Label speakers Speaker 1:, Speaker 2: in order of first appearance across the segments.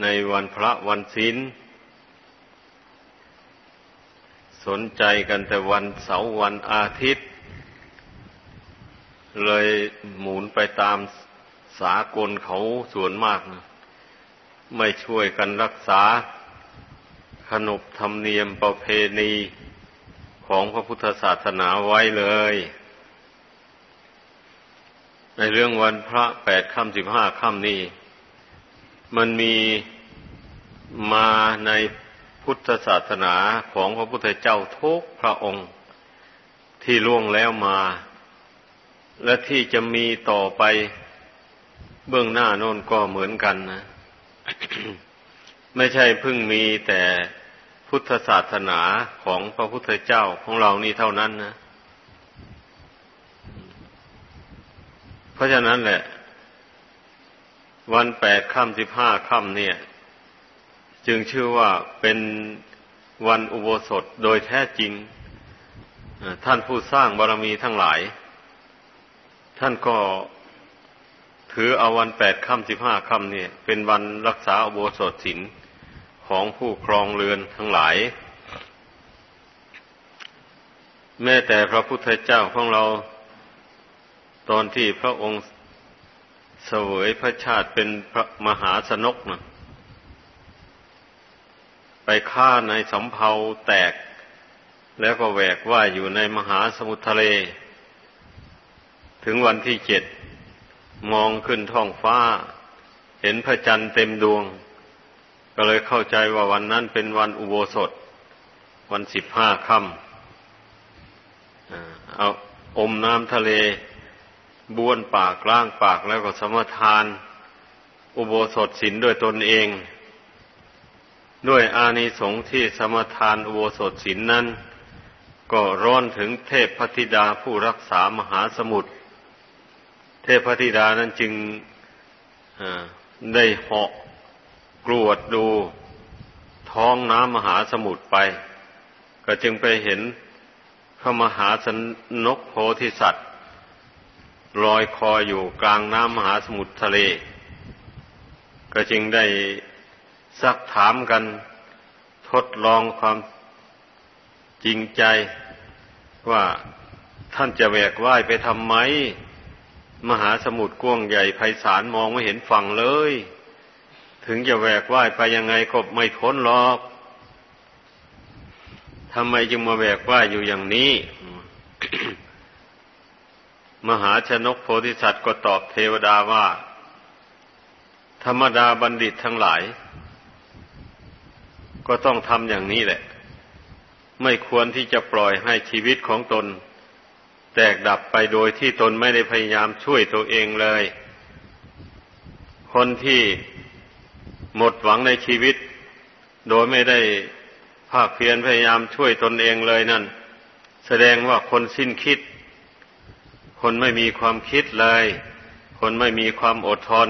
Speaker 1: ในวันพระวันศีลสนใจกันแต่วันเสาร์วันอาทิตย์ เลยหมุนไปตามสากลเขาส่วนมากนะไม่ช่วยกันรักษา ขนบธรรมเนียมประเพณีของพระพุทธศาสนาไว้เลย ในเรื่องวันพระแปดค่ำสิบห้าค่ำนี้ มันมีมาในพุทธศาสนาของพระพุทธเจ้าทุกพระองค์ที่ล่วงแล้วมา และที่จะมีต่อไปเบื้องหน้าโน้นก็เหมือนกันนะ ไม่ใช่เพิ่งมีแต่พุทธศาสนาของพระพุทธเจ้าของเรานี่เท่านั้นนะ เพราะฉะนั้นแหละ วันแปดค่ำสิบห้าค่ำเนี่ย จึงชื่อว่าเป็นวันอุโบสถโดยแท้จริง ท่านผู้สร้างบารมีทั้งหลาย ท่านก็ถือเอาวันแปดค่ำสิบห้าค่ำเนี่ย เป็นวันรักษาอุโบสถศีลของผู้ครองเรือนทั้งหลาย แม้แต่พระพุทธเจ้าของเรา ตอนที่พระองค์ เสวยพระชาติเป็นพระมหาสนกนะไปฆ่าในสำเภาแตก แล้วก็แหวกว่ายอยู่ในมหาสมุทรทะเล ถึงวันที่เจ็ดมองขึ้นท้องฟ้า เห็นพระจันทร์เต็มดวง ก็เลยเข้าใจว่าวันนั้นเป็นวันอุโบสถ วันสิบห้าค่ำเอาอมน้ำทะเล บ้วนปากล้างปากแล้วก็สมทาน อุโบสถศีลด้วยตนเอง ด้วยอานิสงส์ที่สมทานอุโบสถศีลนนั้น ก็ร้อนถึงเทพพธิดาผู้รักษามหาสมุทรเทพธิดานั้นจึงได้เหาะกรวดดูท้องน้ำมหาสมุทรไป ก็จึงไปเห็นพระมหาสนกโพธิสัตว์ ลอยคออยู่กลางน้ำมหาสมุทรทะเล ก็จึงได้ซักถามกันทดลองความจริงใจว่าท่านจะแวกว่ายไปทำไม มหาสมุทรกว้างใหญ่ไพศาลมองไม่เห็นฝั่งเลย ถึงจะแหวกว่ายไปยังไงก็ไม่พ้นหรอกทำไมจึงมาแหวกว่ายอยู่อย่างนี้ มหาชนกโพธิสัตว์ก็ตอบเทวดาว่า ธรรมดาบัณฑิตทั้งหลาย ก็ต้องทำอย่างนี้แหละ ไม่ควรที่จะปล่อยให้ชีวิตของตน แตกดับไปโดยที่ตนไม่ได้พยายามช่วยตัวเองเลย คนที่หมดหวังในชีวิต โดยไม่ได้ภาคเพียรพยายามช่วยตนเองเลยนั่น แสดงว่าคนสิ้นคิด คนไม่มีความคิดเลย คนไม่มีความอดทน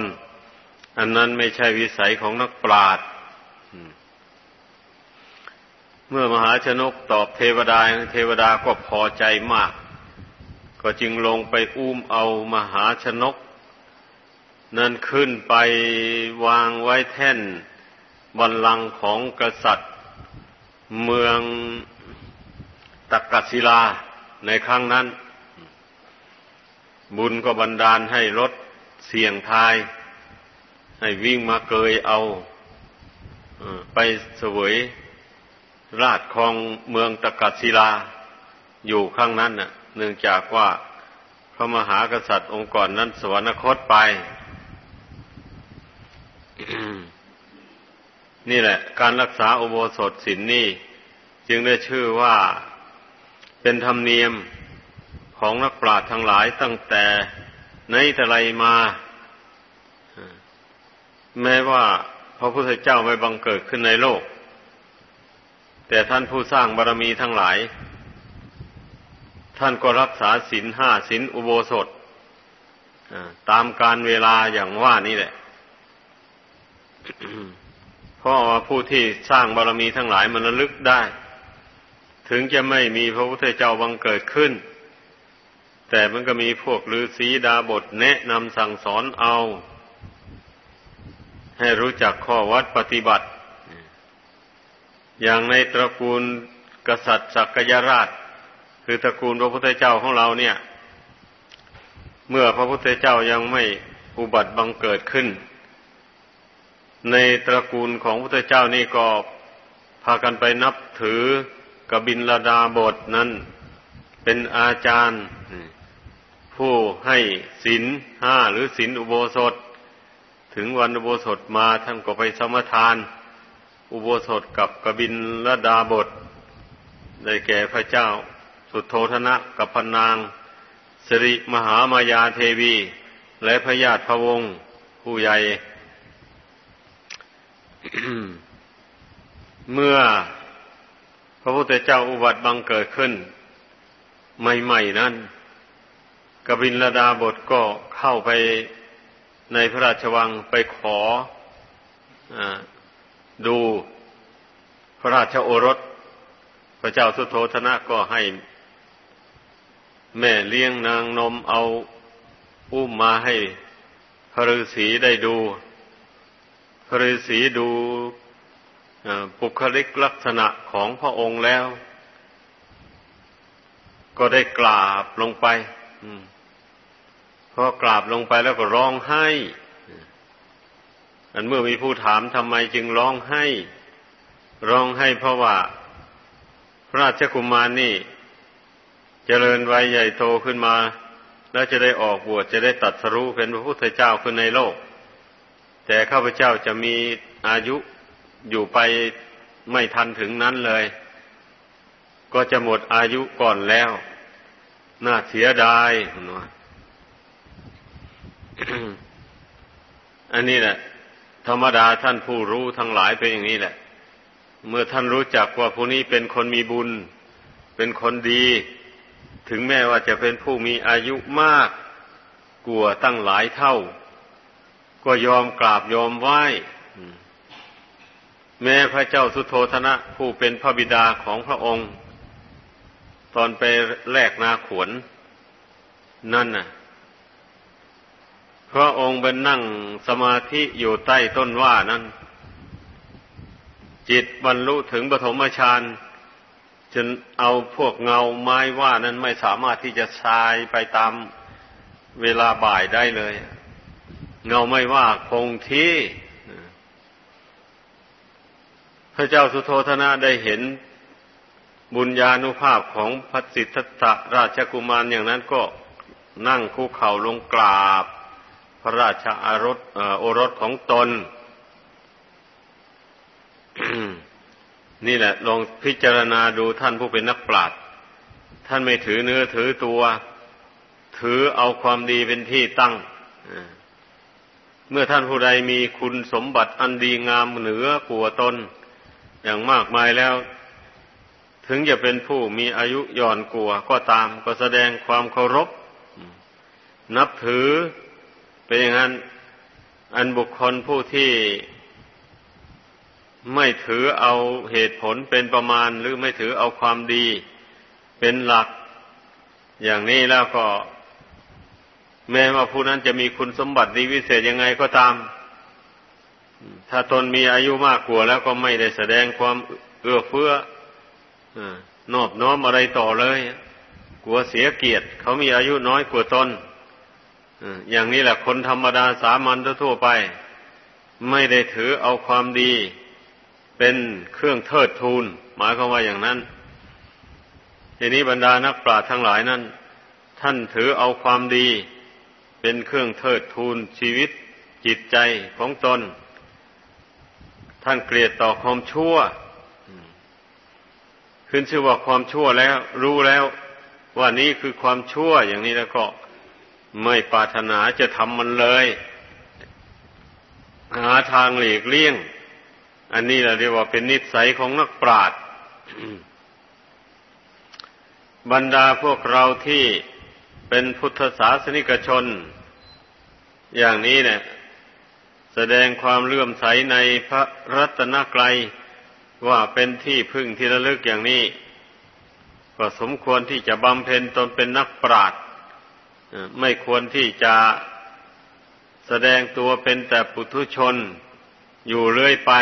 Speaker 1: อันนั้นไม่ใช่วิสัยของนักปราชญ์เมื่อมหาชนกตอบเทวดาเทวดาก็พอใจมาก ก็จึงลงไปอุ้มเอามหาชนก นั่นขึ้นไปวางไว้แท่นบันลังของกษัตริย์ เมืองตักกศิลาในครั้งนั้น บุญก็บันดาลให้รถเสี่ยงทาย ให้วิ่งมาเกยเอาไปเสวย ราชคองเมืองตะกัศิลา อยู่ข้างนั้นน่ะ เนื่องจากว่าพระมหากษัตริย์องค์ก่อนนั้นสวรรคตไป นี่แหละ การรักษาอุโบสถศีลนนี่ จึงได้ชื่อว่าเป็นธรรมเนียม ของนักปราชญ์ทั้งหลายตั้งแต่ในแต่ไรมา แม้ว่าพระพุทธเจ้าไม่บังเกิดขึ้นในโลก แต่ท่านผู้สร้างบารรมีทั้งหลาย ท่านก็รักษาศีลห้าศีลอุโบสถตามการเวลาอย่างว่านี่แหละเพราะว่าผู้ที่สร้างบารมีทั้งหลายมันระลึกได้ ถึงจะไม่มีพระพุทธเจ้าบังเกิดขึ้น แต่มันก็มีพวกฤาษีดาบทแนะนำสั่งสอนเอา ให้รู้จักข้อวัดปฏิบัติ อย่างในตระกูลกษัตริย์สักยราช คือตระกูลพระพุทธเจ้าของเราเนี่ย เมื่อพระพุทธเจ้ายังไม่อุบัติบังเกิดขึ้น ในตระกูลของพระพุทธเจ้านี่ก็พากันไปนับถือกบินลดาบทนั้น เป็นอาจารย์ ผู้ให้ศีลห้าหรือศีลอุโบสถ ถึงวันอุโบสถมาท่านก็ไปสมทาน อุโบสถกับกบินละดาบท ได้แก่พระเจ้า สุโธธนะกับพนางสิริมหามายาเทวี และพระญาติพระวงศ์ผู้ใหญ่ เมื่อพระพุทธเจ้าอุบัติบังเกิดขึ้น ใหม่ ๆ นั้น กบินลดาบทก็เข้าไปในพระราชวังไปขออดูพระราชโอรส พระเจ้าสุโธธนะก็ให้ แม่เลี้ยงนางนมเอาอุ้มมาให้พระฤาษีได้ดู พระฤาษีดูปุคลิกลักษณะของพระองค์แล้ว ก็ได้กราบลงไป พอกราบลงไปแล้วก็ร้องไห้อันเมื่อมีผู้ถามทำไมจึงร้องไห้ ร้องไห้เพราะว่า พระราชกุมารนี่จเจริญวัยใหญ่โตขึ้นมา แล้วจะได้ออกบวชจะได้ตัดสรู้เป็นพระพุทธเจ้าขึ้นในโลก แต่ข้าพเจ้าจะมีอายุอยู่ไปไม่ทันถึงนั้นเลย ก็จะหมดอายุก่อนแล้ว น่าเสียดาย อันนี้แหละ ธรรมดาท่านผู้รู้ทั้งหลายเป็นอย่างนี้แหละ เมื่อท่านรู้จักว่าผู้นี้เป็นคนมีบุญ เป็นคนดี ถึงแม้ว่าจะเป็นผู้มีอายุมากกลัวตั้งหลายเท่า ก็ยอมกราบยอมไหว้แม้พระเจ้าสุโธธนะ ผู้เป็นพระบิดาของพระองค์ ตอนไปแลกนาขวน นั่นน่ะ พระองค์เป็นนั่งสมาธิอยู่ใต้ต้นว่านั้น จิตบรรลุถึงปฐมฌานจนเอาพวกเงาไม้ว่านั้นไม่สามารถที่จะชายไปตามเวลาบ่ายได้เลย เงาไม่ว่าคงที่ พระเจ้าสุโธธนะได้เห็นบุญญาณุภาพของพระสิทธัตถราชกุมารอย่างนั้นก็นั่งคุกเข่าลงกราบ พระราชอารสโอรสของตน นี่แหละ ลองพิจารณาดูท่านผู้เป็นนักปราชญ์ท่านไม่ถือเนื้อถือตัว ถือเอาความดีเป็นที่ตั้ง เมื่อท่านผู้ใดมีคุณสมบัติอันดีงามเหนือกว่าตน อย่างมากมายแล้ว ถึงจะเป็นผู้มีอายุย่อนกลัวก็ตาม ก็แสดงความเคารพ นับถือ เป็นอย่างนั้น อันบุคคลผู้ที่ไม่ถือเอาเหตุผลเป็นประมาณ หรือไม่ถือเอาความดีเป็นหลัก อย่างนี้แล้วก็ แม้ว่าผู้นั้นจะมีคุณสมบัติดีวิเศษยังไงก็ตาม ถ้าตนมีอายุมากกว่าแล้วก็ไม่ได้แสดงความเอื้อเฟื้อนอบน้อมอะไรต่อเลย กลัวเสียเกียรติเขามีอายุน้อยกว่าตน อย่างนี้แหละคนธรรมดาสามัญทั่วไป ไม่ได้ถือเอาความดี เป็นเครื่องเทิดทูน หมายความว่าอย่างนั้นทีนี้บรรดานักปราชญ์ทั้งหลายนั้น ท่านถือเอาความดี เป็นเครื่องเทิดทูนชีวิตจิตใจของตน ท่านเกลียดต่อความชั่ว ขึ้นชื่อว่าความชั่วแล้ว รู้แล้วว่านี้คือความชั่วอย่างนี้แล้วก็ ไม่ปรารถนาจะทำมันเลย หาทางหลีกเลี่ยง อันนี้เราเรียกว่าเป็นนิสัยของนักปราชญ์บรรดาพวกเราที่เป็นพุทธศาสนิกชน อย่างนี้เนี่ย แสดงความเลื่อมใสในพระรัตนกรัยว่าเป็นที่พึ่งที่ระลึกอย่างนี้ ก็สมควรที่จะบำเพ็ญตนเป็นนักปราชญ์ ไม่ควรที่จะแสดงตัวเป็นแต่ปุถุชนอยู่เรื่อยไป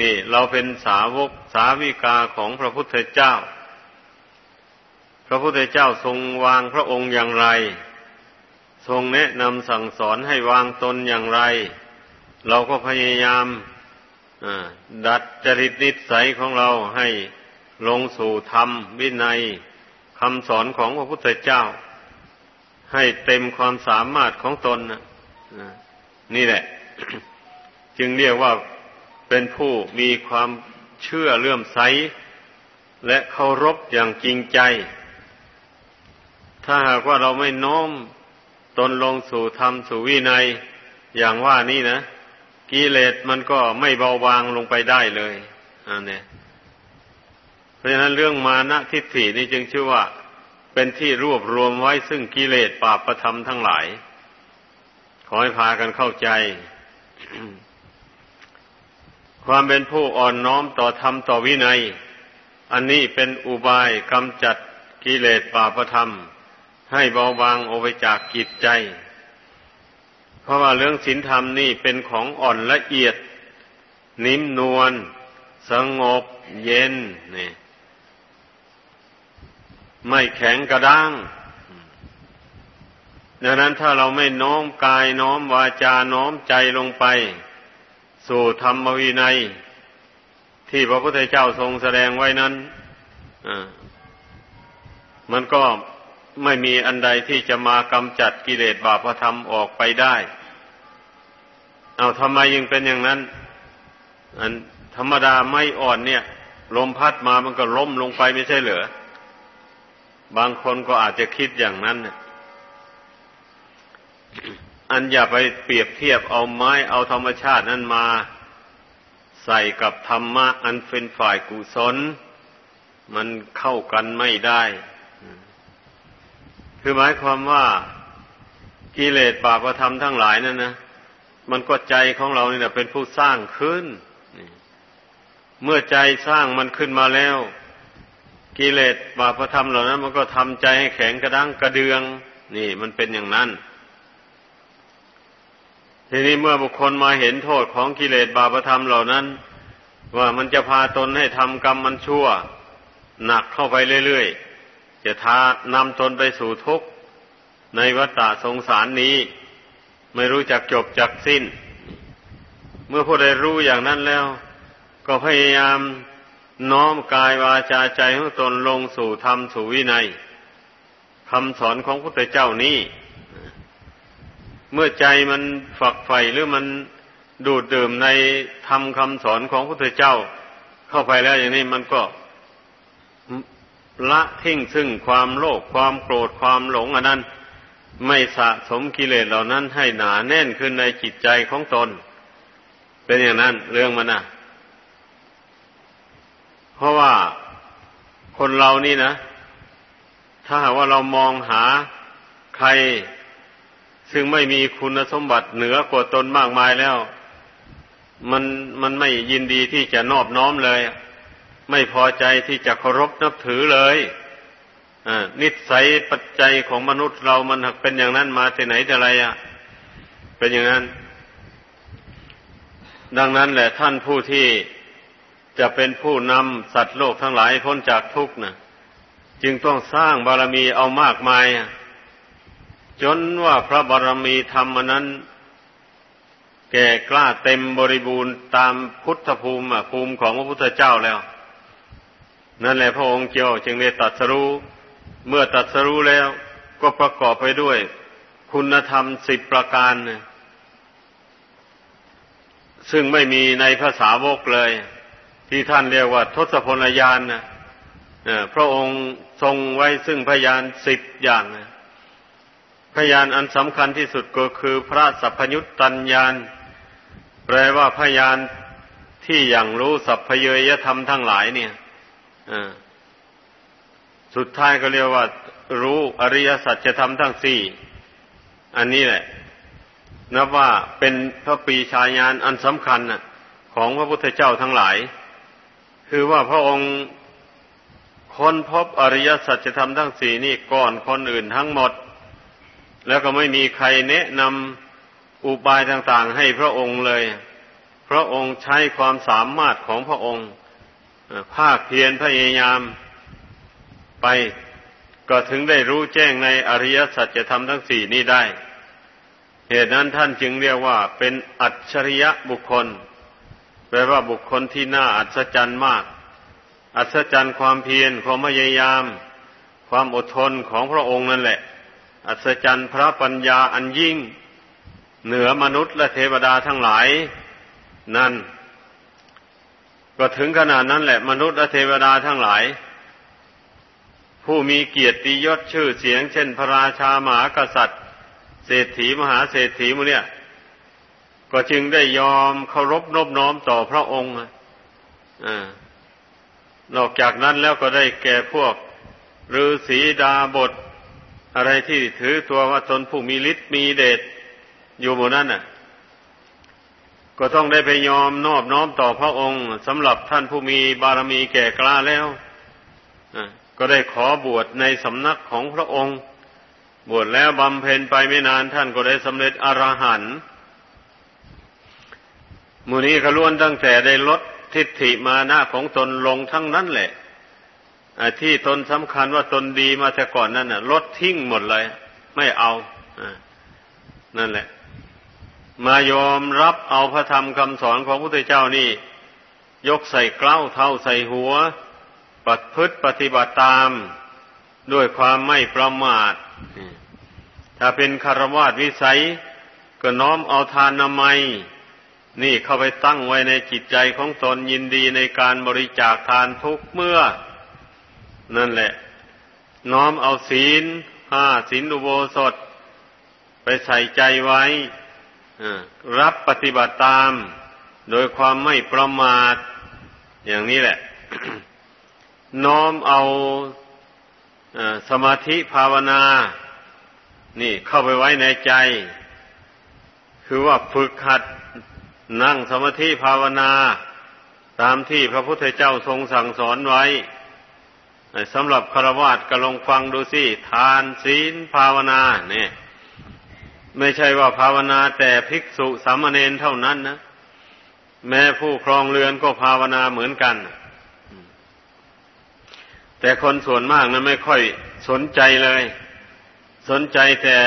Speaker 1: นี่เราเป็นสาวกสาวิกาของพระพุทธเจ้า พระพุทธเจ้าทรงวางพระองค์อย่างไร ทรงแนะนำสั่งสอนให้วางตนอย่างไร เราก็พยายามดัดจริตนิสัยของเราให้ลงสู่ธรรมวินัยคำสอนของพระพุทธเจ้า ให้เต็มความสามารถของตนนี่แหละ จึงเรียกว่าเป็นผู้มีความเชื่อเลื่อมใส และเคารพอย่างจริงใจ ถ้าหากว่าเราไม่น้อมตนลงสู่ธรรมสู่วินัย อย่างว่านี่นะกิเลสมันก็ไม่เบาบางลงไปได้เลยอันนี้เพราะฉะนั้นเรื่องมานะทิฏฐินี่จึงชื่อว่า เป็นที่รวบรวมไว้ซึ่งกิเลสปาประธรรมทั้งหลาย ขอให้พากันเข้าใจ ความเป็นผู้อ่อนน้อมต่อธรรมต่อวินัย อันนี้เป็นอุบายกำจัดกิเลสปาประธรรม ให้เบาบางออกไปจากกิจใจ เพราะว่าเรื่องศีลธรรมนี่เป็นของอ่อนละเอียด นิ่มนวลสงบเย็นนี่ ไม่แข็งกระด้าง ดังนั้นถ้าเราไม่น้อมกายน้อมวาจาน้อมใจลงไป สู่ธรรมวินัย ที่พระพุทธเจ้าทรงแสดงไว้นั้นมันก็ไม่มีอันใดที่จะมากำจัดกิเลสบาปธรรมออกไปได้ เอาทำไมยังเป็นอย่างนั้น อันธรรมดาไม่อ่อนเนี่ย ลมพัดมามันก็ล้มลงไปไม่ใช่เหรอ บางคนก็อาจจะคิดอย่างนั้นอันอย่าไปเปรียบเทียบเอาไม้เอาธรรมชาตินั้นมา ใส่กับธรรมะอันเป็นฝ่ายกุศล มันเข้ากันไม่ได้ คือหมายความว่ากิเลสบาปธรรมทั้งหลายนั่นนะมันก็ใจของเราเนี่ยเป็นผู้สร้างขึ้น เมื่อใจสร้างมันขึ้นมาแล้ว กิเลสบาปธรรมเหล่านั้น มันก็ทำใจให้แข็งกระด้างกระเดือง นี่มันเป็นอย่างนั้น ทีนี้เมื่อบุคคลมาเห็นโทษของกิเลสบาปธรรมเหล่านั้น ว่ามันจะพาตนให้ทำกรรมมันชั่ว หนักเข้าไปเรื่อยๆ จะทานำตนไปสู่ทุกข์ในวัฏฏะสงสารนี้ ไม่รู้จักจบจักสิ้น เมื่อผู้ใดรู้อย่างนั้นแล้ว ก็พยายาม น้อมกายวาจาใจของตนลงสู่ธรรมสู่วินัยคำสอนของพระพุทธเจ้านี้ เมื่อใจมันฝักใฝ่หรือมันดูดดื่มในธรรมคำสอนของพระพุทธเจ้า เข้าไปแล้วอย่างนี้มันก็ละทิ้งซึ่งความโลภความโกรธความหลงอันนั้น ไม่สะสมกิเลสเหล่านั้นให้หนาแน่นขึ้นในจิตใจของตน เป็นอย่างนั้นเรื่องมันนะ เพราะว่าคนเรานี่นะ ถ้าหากว่าเรามองหาใคร ซึ่งไม่มีคุณสมบัติเหนือกว่าตนมากมายแล้ว มันมันไม่ยินดีที่จะนอบน้อมเลย ไม่พอใจที่จะเคารพนับถือเลยนิสัยปัจจัยของมนุษย์เรามันเป็นอย่างนั้นมาแต่ไหนแต่ไรอะ เป็นอย่างนั้น ดังนั้นแหละท่านผู้ที่ จะเป็นผู้นำสัตว์โลกทั้งหลายพ้นจากทุกข์นะจึงต้องสร้างบารมีเอามากมาย จนว่าพระบารมีธรรมนั้น แก่กล้าเต็มบริบูรณ์ตามพุทธภูมิภูมิของพระพุทธเจ้าแล้ว นั่นแหละพระองค์เจ้าจึงได้ตัดสรู้ เมื่อตัดสรู้แล้ว ก็ประกอบไปด้วย คุณธรรมสิบประการ ซึ่งไม่มีในภาษาวกเลย ที่ท่านเรียกว่าทศพลยานนะพระองค์ทรงไว้ซึ่งพยานสิบอย่างนะพยานอันสำคัญที่สุดก็คือพระสัพพยุตตัญญาณแปลว่าพยานที่อย่างรู้สัพพเยยธรรมทั้งหลายเนี่ยสุดท้ายก็เรียกว่า รู้อริยสัจจะทำทั้งสี่อันนี้แหละ นับว่าเป็นพระปีชายานอันสำคัญของพระพุทธเจ้าทั้งหลาย คือว่าพระองค์ค้นพบอริยสัจธรรมทั้งสี่นี่ก่อนคนอื่นทั้งหมด แล้วก็ไม่มีใครแนะนำอุบายต่างๆ ให้พระองค์เลย พระองค์ใช้ความสามารถของพระองค์ ภาคเพียรพยายามไปก็ถึงได้รู้แจ้งในอริยสัจธรรมทั้งสี่นี้ได้ เหตุนั้นท่านจึงเรียกว่าเป็นอัจฉริยะบุคคล แปลว่าบุคคลที่น่าอัศจรรย์มาก อัศจรรย์ความเพียรความพยายาม ความอดทนของพระองค์นั่นแหละ อัศจรรย์พระปัญญาอันยิ่ง เหนือมนุษย์และเทวดาทั้งหลาย นั่น ก็ถึงขนาดนั้นแหละ มนุษย์และเทวดาทั้งหลาย ผู้มีเกียรติยศชื่อเสียง เช่น พระราชามหากษัตริย์ เศรษฐีมหาเศรษฐีมูเนี่ย ก็จึงได้ยอมเคารพนบน้อมต่อพระองค์อนอกจากนั้นแล้วก็ได้แก่พวกฤาษีดาบท อะไรที่ถือตัวว่าตนผู้มีฤทธิ์มีเดชอยู่หมดนั้นน่ะ ก็ต้องได้ไปยอมนอบน้อมต่อพระองค์สำหรับท่านผู้มีบารมีแก่กล้าแล้วก็ได้ขอบวชในสำนักของพระองค์ บวชแล้วบำเพ็ญไปไม่นานท่านก็ได้สำเร็จอรหันต์ มูนี้ก็ล้วนตั้งแต่ได้ลดทิฏฐิมานะของตนลงทั้งนั้นแหละที่ตนสำคัญว่าตนดีมาแต่ก่อนนั่นน่ะลดทิ้งหมดเลย ไม่เอานั่นแหละ มายอมรับเอาพระธรรมคำสอนของพระพุทธเจ้านี่ ยกใส่เกล้าเท่าใส่หัวปฏิพฤติปฏิบัติตาม ด้วยความไม่ประมาท ถ้าเป็นคารวาสวิสัย ก็น้อมเอาทานนามัย นี่เข้าไปตั้งไว้ในจิตใจของตนยินดีในการบริจาคทานทุกเมื่อ นั่นแหละ น้อมเอาศีลห้าศีลอุโบสถ ไปใส่ใจไว้รับปฏิบัติตาม โดยความไม่ประมาท อย่างนี้แหละ น้อมเอาสมาธิภาวนา นี่เข้าไปไว้ในใจ คือว่าฝึกหัด นั่งสมาธิภาวนา ตามที่พระพุทธเจ้าทรงสั่งสอนไว้สำหรับคารวะก็ลองฟังดูสิทานศีลภาวนาเนี่ยไม่ใช่ว่าภาวนาแต่ภิกษุสามเณรเท่านั้นนะแม้ผู้ครองเรือนก็ภาวนาเหมือนกัน แต่คนส่วนมากนะไม่ค่อยสนใจเลย สนใจแต่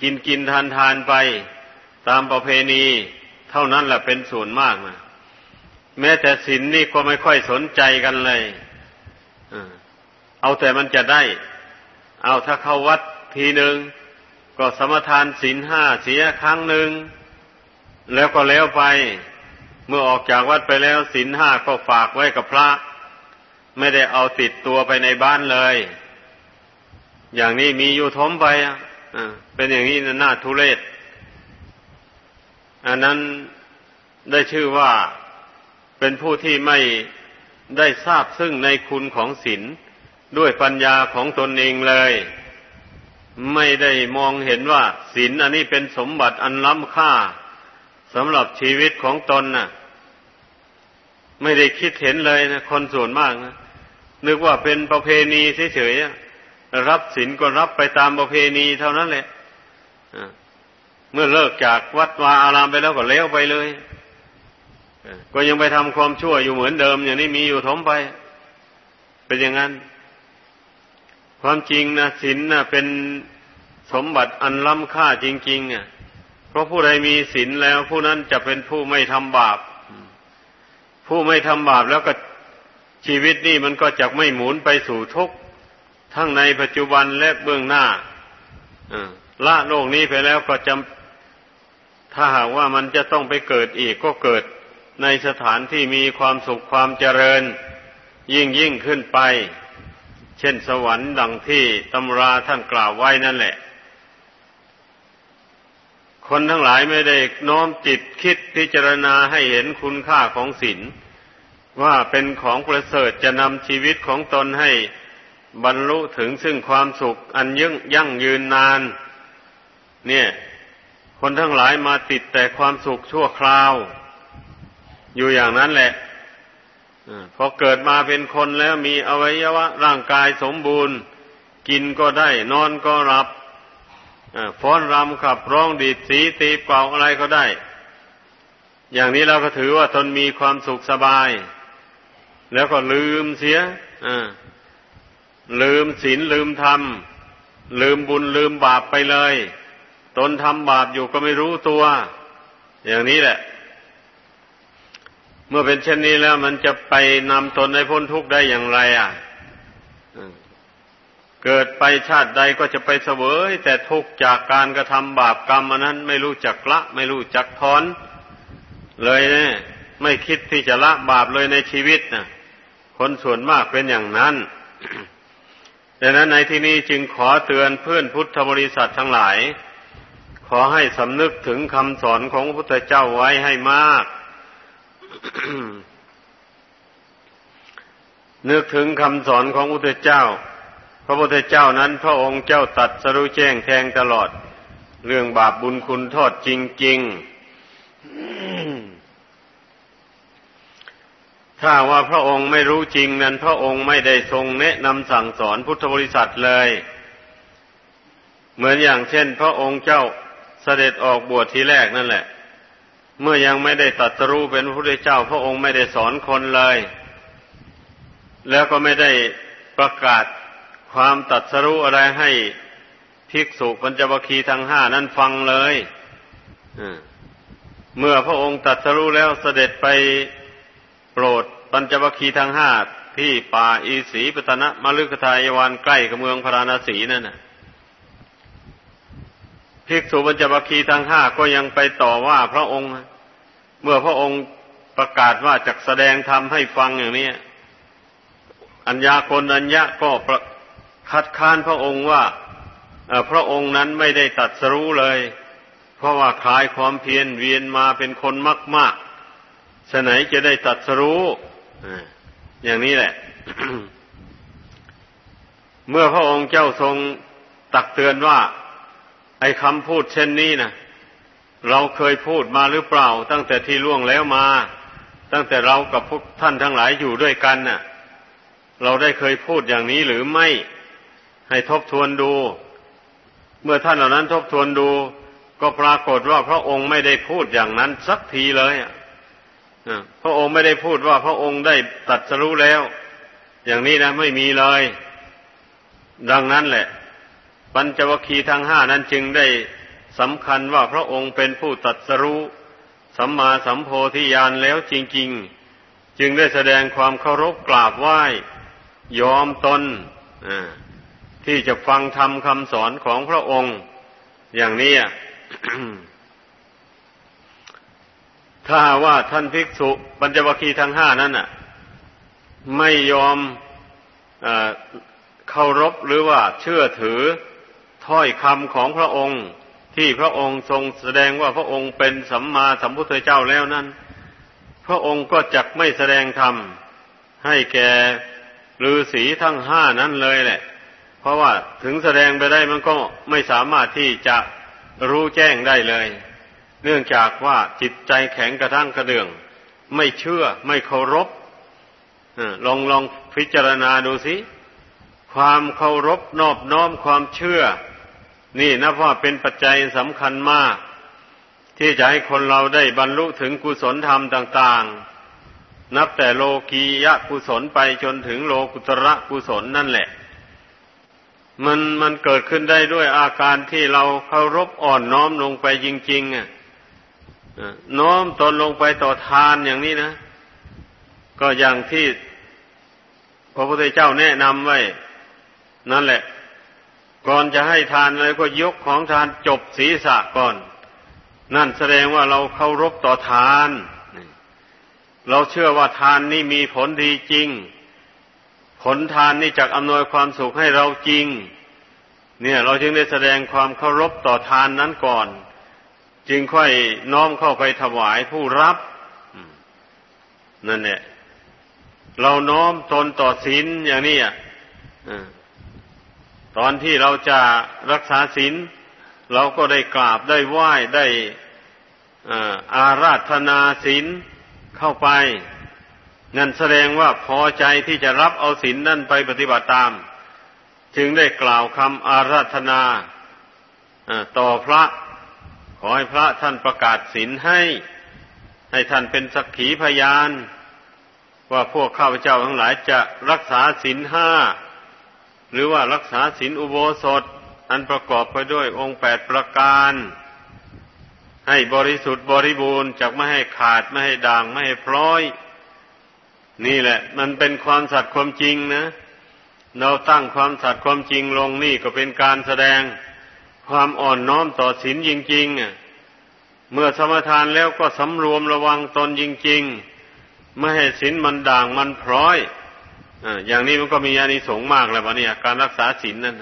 Speaker 1: กินกินทานทานไป ตามประเพณี เท่านั้นแหละเป็นส่วนมากนะแม้แต่ศีลนนี่ก็ไม่ค่อยสนใจกันเลยเอาแต่มันจะได้ เอาถ้าเข้าวัดทีหนึ่งก็สมทานศีลห้าเสียครั้งหนึ่งแล้วก็แล้วไป เมื่อออกจากวัดไปแล้วศีลห้าก็ฝากไว้กับพระ ไม่ได้เอาติดตัวไปในบ้านเลย อย่างนี้มีอยู่ทมไปอะเป็นอย่างนี้น่าทุเรศ อันนั้นได้ชื่อว่าเป็นผู้ที่ไม่ได้ทราบซึ่งในคุณของศีลด้วยปัญญาของตนเองเลย ไม่ได้มองเห็นว่าศีลอันนี้เป็นสมบัติอันล้ำค่าสำหรับชีวิตของตนน่ะ ไม่ได้คิดเห็นเลยนะคนส่วนมากนะนึกว่าเป็นประเพณีเฉยๆรับศีลก็รับไปตามประเพณีเท่านั้นแหละ เมื่อเลิกจากวัดวาอารามไปแล้วก็เลี้ยวไปเลย ก็ยังไปทำความชั่วอยู่เหมือนเดิม อย่างนี้มีอยู่ทมไป เป็นอย่างนั้น ความจริงนะศีลนะเป็นสมบัติอันล้ำค่าจริงๆอะเพราะผู้ใดมีศีลแล้วผู้นั้นจะเป็นผู้ไม่ทำบาป ผู้ไม่ทำบาปแล้วก็ชีวิตนี่มันก็จะไม่หมุนไปสู่ทุกข์ทั้งในปัจจุบันและเบื้องหน้าละโลกนี้ไปแล้วก็จะ ถ้าหากว่ามันจะต้องไปเกิดอีกก็เกิดในสถานที่มีความสุขความเจริญ ยิ่งยิ่งขึ้นไป เช่นสวรรค์ดังที่ตำราท่านกล่าวไว้นั่นแหละ คนทั้งหลายไม่ได้น้อมจิตคิดพิจารณาให้เห็นคุณค่าของศีลว่าเป็นของประเสริฐจะนำชีวิตของตนให้บรรลุถึงซึ่งความสุขอันยั่งยั่งยืนนาน เนี่ย คนทั้งหลายมาติดแต่ความสุขชั่วคราว อยู่อย่างนั้นแหละพอเกิดมาเป็นคนแล้วมีอวัยวะร่างกายสมบูรณ์ กินก็ได้ นอนก็หลับฟ้อนรำขับร้องดีดสีตีเป่าอะไรก็ได้ อย่างนี้เราก็ถือว่าตนมีความสุขสบาย แล้วก็ลืมเสียลืมศีลลืมธรรม ลืมบุญลืมบาปไปเลย ตนทำบาปอยู่ก็ไม่รู้ตัว อย่างนี้แหละ เมื่อเป็นเช่นนี้แล้วมันจะไปนำตนให้พ้นทุกข์ได้อย่างไร อะเกิดไปชาติใดก็จะไปเสวย แต่ทุกข์จากการกระทำบาปกรรมอันนั้น ไม่รู้จักละ ไม่รู้จักถอน เลยเนี่ยไม่คิดที่จะละบาปเลยในชีวิตนะคนส่วนมากเป็นอย่างนั้นดังนั้นในที่นี้จึงขอเตือนเพื่อนพุทธบริษัททั้งหลาย ขอให้สำนึกถึงคำสอนของพระพุทธเจ้าไว้ให้มาก นึกถึงคำสอนของพระพุทธเจ้า พระพุทธเจ้านั้นพระองค์เจ้าตัดสรู้แจ้งแทงตลอด เรื่องบาปบุญคุณโทษจริง ๆถ้าว่าพระองค์ไม่รู้จริงนั้น พระองค์ไม่ได้ทรงแนะนำสั่งสอนพุทธบริษัทเลย เหมือนอย่างเช่น พระองค์เจ้า เสด็จออกบวชทีแรกนั่นแหละ เมื่อยังไม่ได้ตัดสรู้เป็นพระพุทธเจ้า พระองค์ไม่ได้สอนคนเลย แล้วก็ไม่ได้ประกาศความตัดสรู้อะไรให้ภิกษุปัญจวัคคีย์ทั้งห้านั้นฟังเลยเมื่อพระองค์ตัดสรู้แล้วเสด็จไปโปรดปัญจวัคคีย์ทั้งห้าที่ป่าอีสีปตนะมฤคทายวันใกล้กับเมืองพราณสีนั่นน่ะ ภิกษุปัญจวัคคีย์ทั้งห้าก็ยังไปต่อว่าพระองค์ เมื่อพระองค์ประกาศว่าจะแสดงธรรมให้ฟังอย่างนี้อัญญาคนอัญญะก็คัดค้านพระองค์ว่าพระองค์นั้นไม่ได้ตัดสรู้เลย เพราะว่าคลายความเพียรเวียนมาเป็นคนมากๆสไหนจะได้ตัดสรู้อย่างนี้แหละ เมื่อพระองค์เจ้าทรงตักเตือนว่า อ้คำพูดเช่นนี้นะเราเคยพูดมาหรือเปล่า ตั้งแต่ที่ล่วงแล้วมา ตั้งแต่เรากับพวกท่านทั้งหลายอยู่ด้วยกันน่ะ เราได้เคยพูดอย่างนี้หรือไม่ ให้ทบทวนดู เมื่อท่านเหล่านั้นทบทวนดู ก็ปรากฏว่าพระองค์ไม่ได้พูดอย่างนั้นสักทีเลยพระองค์ไม่ได้พูดว่าพระองค์ได้ตัดสรู้แล้ว อย่างนี้นะไม่มีเลย ดังนั้นแหละ ปัญจวคีทั้งห้านั้นจึงได้สำคัญว่าพระองค์เป็นผู้ตัดสรู้สัมมาสัมโพธิญาณแล้วจริง ๆ จึงได้แสดงความเคารพกราบไหว้ยอมตนที่จะฟังธรรมคำสอนของพระองค์ อย่างนี้ถ้าว่าท่านภิกษุปัญจวัคคีย์ทั้งห้านั้นน่ะ ไม่ยอมอเคารพหรือว่าเชื่อถือ ถ้อยคำของพระองค์ที่พระองค์ทรงแสดงว่าพระองค์เป็นสัมมาสัมพุทธเจ้าแล้วนั้น พระองค์ก็จักไม่แสดงธรรมให้แก่ฤาษีทั้งห้านั้นเลยแหละ เพราะว่าถึงแสดงไปได้มันก็ไม่สามารถที่จะรู้แจ้งได้เลย เนื่องจากว่าจิตใจแข็งกระทั่งกระเดื่อง ไม่เชื่อไม่เคารพลองลองพิจารณาดูสิ ความเคารพนอบน้อมความเชื่อ นี่นับว่าเป็นปัจจัยสำคัญมาก ที่จะให้คนเราได้บรรลุถึงกุศลธรรมต่าง ๆ นับแต่โลกียะกุศลไปจนถึงโลกุตระกุศลนั่นแหละ มันมันเกิดขึ้นได้ด้วยอาการที่เราเคารพอ่อนน้อมลงไปจริงๆอะน้อมตนลงไปต่อทานอย่างนี้นะ ก็อย่างที่พระพุทธเจ้าแนะนำไว้ นั่นแหละ ก่อนจะให้ทานอะไรก็ยกของทานจบศีรษะก่อน นั่นแสดงว่าเราเคารพต่อทาน เราเชื่อว่าทานนี่มีผลดีจริง ผลทานนี่จะอำนวยความสุขให้เราจริง เนี่ย เราจึงได้แสดงความเคารพต่อทานนั้นก่อน จึงค่อยน้อมเข้าไปถวายผู้รับนั่นเนี่ยเราน้อมตนต่อศีลอย่างนี้อะ ตอนที่เราจะรักษาศีลเราก็ได้กราบได้ไหว้ได้อาราธนาศีลเข้าไป นั่นแสดงว่าพอใจที่จะรับเอาศีลนนั่นไปปฏิบัติตาม จึงได้กล่าวคำอาราธนาต่อพระ ขอให้พระท่านประกาศศีลให้ ให้ท่านเป็นสักขีพยาน ว่าพวกข้าพเจ้าทั้งหลายจะรักษาศีลห้า หรือว่ารักษาศีลอุโบสถ อันประกอบไปด้วยองค์แปดประการ ให้บริสุทธิ์บริบูรณ์จากไม่ให้ขาดไม่ให้ด่างไม่ให้พร้อย นี่แหละ มันเป็นความสัตย์ความจริงนะ เราตั้งความสัตย์ความจริงลงนี่ก็เป็นการแสดงความอ่อนน้อมต่อศีลจริงๆเมื่อสมทานแล้วก็สำรวมระวังตนจริงๆ ไม่ให้ศีลมันด่างมันพร้อย อย่างนี้มันก็มีอานิสงส์มากแล้ววะเนี่ย การรักษาศีลนั่น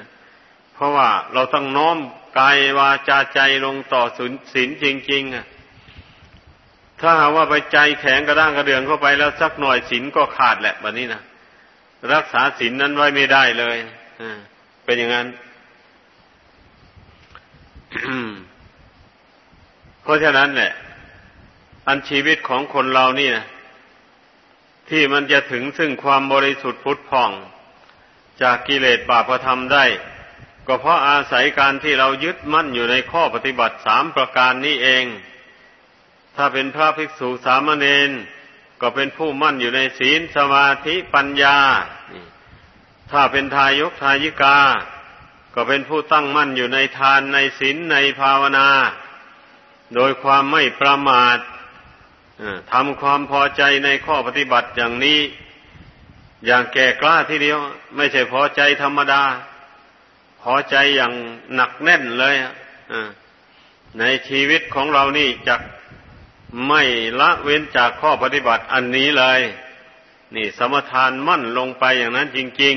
Speaker 1: เพราะว่าเราต้องน้อมกายวาจาใจลงต่อศีลจริง ๆ อะ ถ้าหาว่าไปใจแข็งกระด้างกระเดืองเข้าไปแล้วสักหน่อยศีลก็ขาดแหละแบบนี้นะรักษาศีลนั้นไว้ไม่ได้เลยเป็นอย่างนั้น เพราะฉะนั้นแหละ อันชีวิตของคนเรานี่นะ ที่มันจะถึงซึ่งความบริสุทธิ์พุทธพอง จากกิเลสบาปธรรมได้ ก็เพราะอาศัยการที่เรายึดมั่นอยู่ในข้อปฏิบัติสามประการนี้เอง ถ้าเป็นพระภิกษุสามเณรก็เป็นผู้มั่นอยู่ในศีลสมาธิปัญญา ถ้าเป็นทายกทายิกา ก็เป็นผู้ตั้งมั่นอยู่ในทานในศีลในภาวนา โดยความไม่ประมาท ทำความพอใจในข้อปฏิบัติอย่างนี้ อย่างแก่กล้าทีเดียว ไม่ใช่พอใจธรรมดา พอใจอย่างหนักแน่นเลยในชีวิตของเรานี่จะไม่ละเว้นจากข้อปฏิบัติอันนี้เลย นี่ สมทานมั่นลงไปอย่างนั้นจริง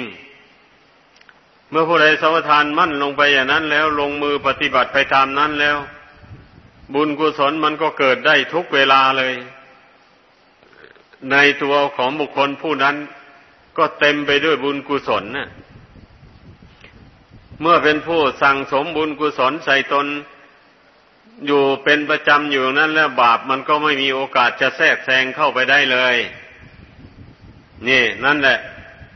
Speaker 1: ๆ เมื่อผู้ใดสมทานมั่นลงไปอย่างนั้นแล้วลงมือปฏิบัติไปตามนั้นแล้ว บุญกุศลมันก็เกิดได้ทุกเวลาเลย ในตัวของบุคคลผู้นั้นก็เต็มไปด้วยบุญกุศลนะเมื่อเป็นผู้สั่งสมบุญกุศลใส่ตนอยู่เป็นประจำอยู่นั้นแล้วบาปมันก็ไม่มีโอกาสจะแทรกแซงเข้าไปได้เลย นี่ นั่นแหละ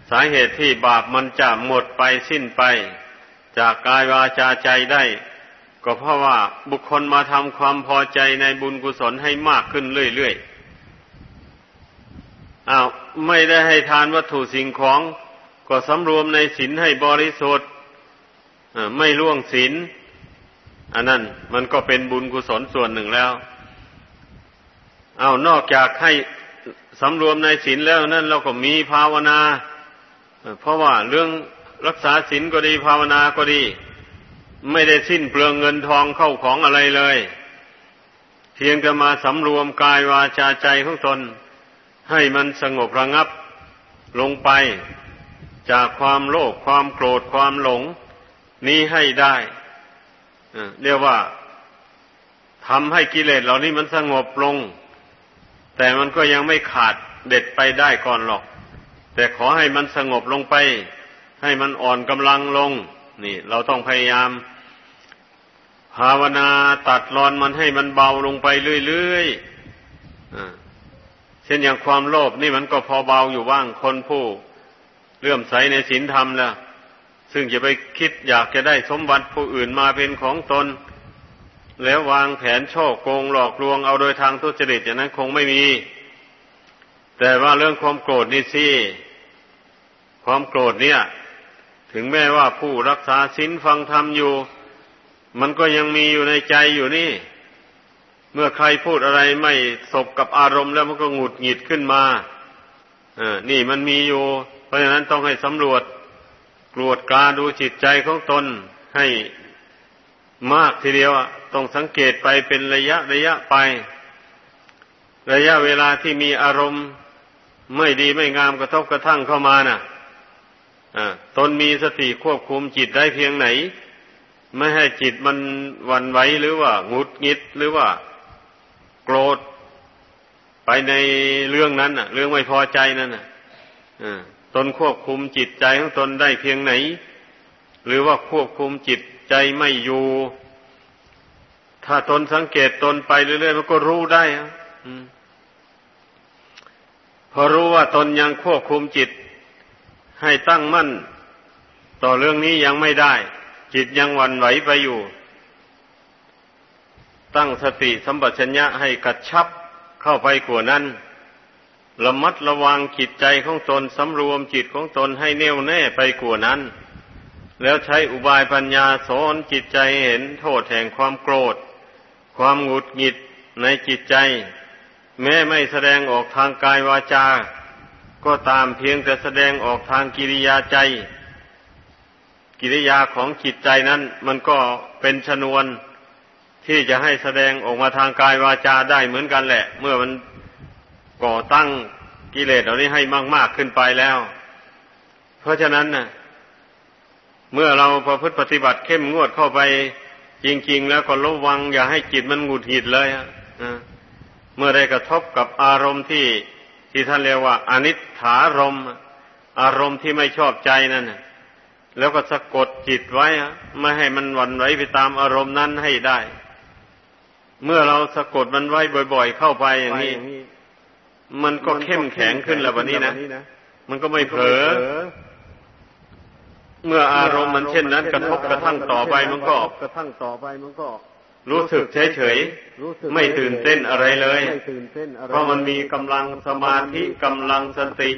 Speaker 1: สาเหตุที่บาปมันจะหมดไปสิ้นไป จากกายวาจาใจได้ ก็เพราะว่าบุคคลมาทำความพอใจในบุญกุศลให้มากขึ้นเรื่อยๆ อ้าวไม่ได้ให้ทานวัตถุสิ่งของก็สำรวมในศีลให้บริสุทธิ์ไม่ล่วงศีลอันนั้นมันก็เป็นบุญกุศลส่วนหนึ่งแล้วเอานอกจากให้สำรวมในศีลแล้วนั่นเราก็มีภาวนา เพราะว่าเรื่องรักษาศีลก็ดีภาวนาก็ดี ไม่ได้สิ้นเปลืองเงินทองเข้าของอะไรเลย เพียงจะมาสำรวมกายวาจาใจของตน ให้มันสงบระงับลงไปจากความโลภความโกรธความหลง นี้ให้ได้เรียกว่าทำให้กิเลสเหล่านี้มันสงบลง แต่มันก็ยังไม่ขาดเด็ดไปได้ก่อนหรอก แต่ขอให้มันสงบลงไป ให้มันอ่อนกำลังลง นี่ เราต้องพยายาม ภาวนาตัดรอนมันให้มันเบาลงไปเรื่อยๆ ช่นอย่างความโลภนี่มันก็พอเบาอยู่บ้างคนผู้เลื่อมใสในศีลธรรมแล้วซึ่งจะไปคิดอยากจะได้สมบัติผู้อื่นมาเป็นของตน แล้ววางแผนช่อโกงหลอกลวงเอาโดยทางทุจริตอย่างนั้นคงไม่มี แต่ว่าเรื่องความโกรธนี่สิความโกรธเนี่ย ถึงแม้ว่าผู้รักษาศีลฟังธรรมอยู่ มันก็ยังมีอยู่ในใจอยู่นี่ เมื่อใครพูดอะไรไม่สบกับอารมณ์แล้วมันก็หงุดหงิดขึ้นมาเออนี่มันมีอยู่ เพราะฉะนั้นต้องให้สำรวจกรวดกาดูจิตใจของตนให้มากทีเดียวต้องสังเกตไปเป็นระยะระยะไป ระยะเวลาที่มีอารมณ์ไม่ดีไม่งามกระทบกระทั่งเข้ามาน่ะตนมีสติควบคุมจิตได้เพียงไหน ไม่ให้จิตมันวันไหวหรือว่า งุดงิดหรือว่า โกรธ ไปในเรื่องนั้นน่ะ เรื่องไม่พอใจนั่นน่ะตนควบคุมจิตใจของตนได้เพียงไหน หรือว่าควบคุมจิตใจไม่อยู่ ถ้าตนสังเกตตนไปเรื่อยๆมันก็รู้ได้พอรู้ว่าตนยังควบคุมจิต ให้ตั้งมั่น ต่อเรื่องนี้ยังไม่ได้ จิตยังวันไหวไปอยู่ ตั้งสติสัมปชัญญะให้กระชับเข้าไปกว่านั้น ระมัดระวังจิตใจของตนสำรวมจิตของตนให้แน่วแน่ไปกว่านั้น แล้วใช้อุบายปัญญาสอนจิตใจเห็นโทษแห่งความโกรธ ความหงุดหงิดในจิตใจ แม้ไม่แสดงออกทางกายวาจา ก็ตามเพียงแต่แสดงออกทางกิริยาใจ กิริยาของจิตใจนั้นมันก็เป็นชนวน ที่จะให้แสดงออกมาทางกายวาจาได้เหมือนกันแหละ เมื่อมันก่อตั้งกิเลสเหล่านี้ให้มาก ๆขึ้นไปแล้ว เพราะฉะนั้นนะเมื่อเราประพฤติปฏิบัติเข้มงวดเข้าไปจริง ๆ แล้วก็ระวังอย่าให้จิตมันหงุดหงิดเลยอะเมื่อได้กระทบกับอารมณ์ที่ที่ท่านเรียกว่าอนิจฐารมอารมณ์ที่ไม่ชอบใจนั่นแล้วก็สะกดจิตไว้ไม่ให้มันหวั่นไหวไปตามอารมณ์นั้นให้ได้ เมื่อเราสะกดมันไว้บ่อย ๆ เข้าไปอย่างนี้ มันก็เข้มแข็งขึ้นแล้ววันนี้นะ มันก็ไม่เผลอ เมื่ออารมณ์มันเช่นนั้น กระทบกระทั่งต่อไปมันก็
Speaker 2: กระทั่งต่อไปมันก็
Speaker 1: รู้สึกเฉยเฉยไม่ตื่นเต้นอะไรเลย เพราะมันมีกำลังสมาธิกำลังสติ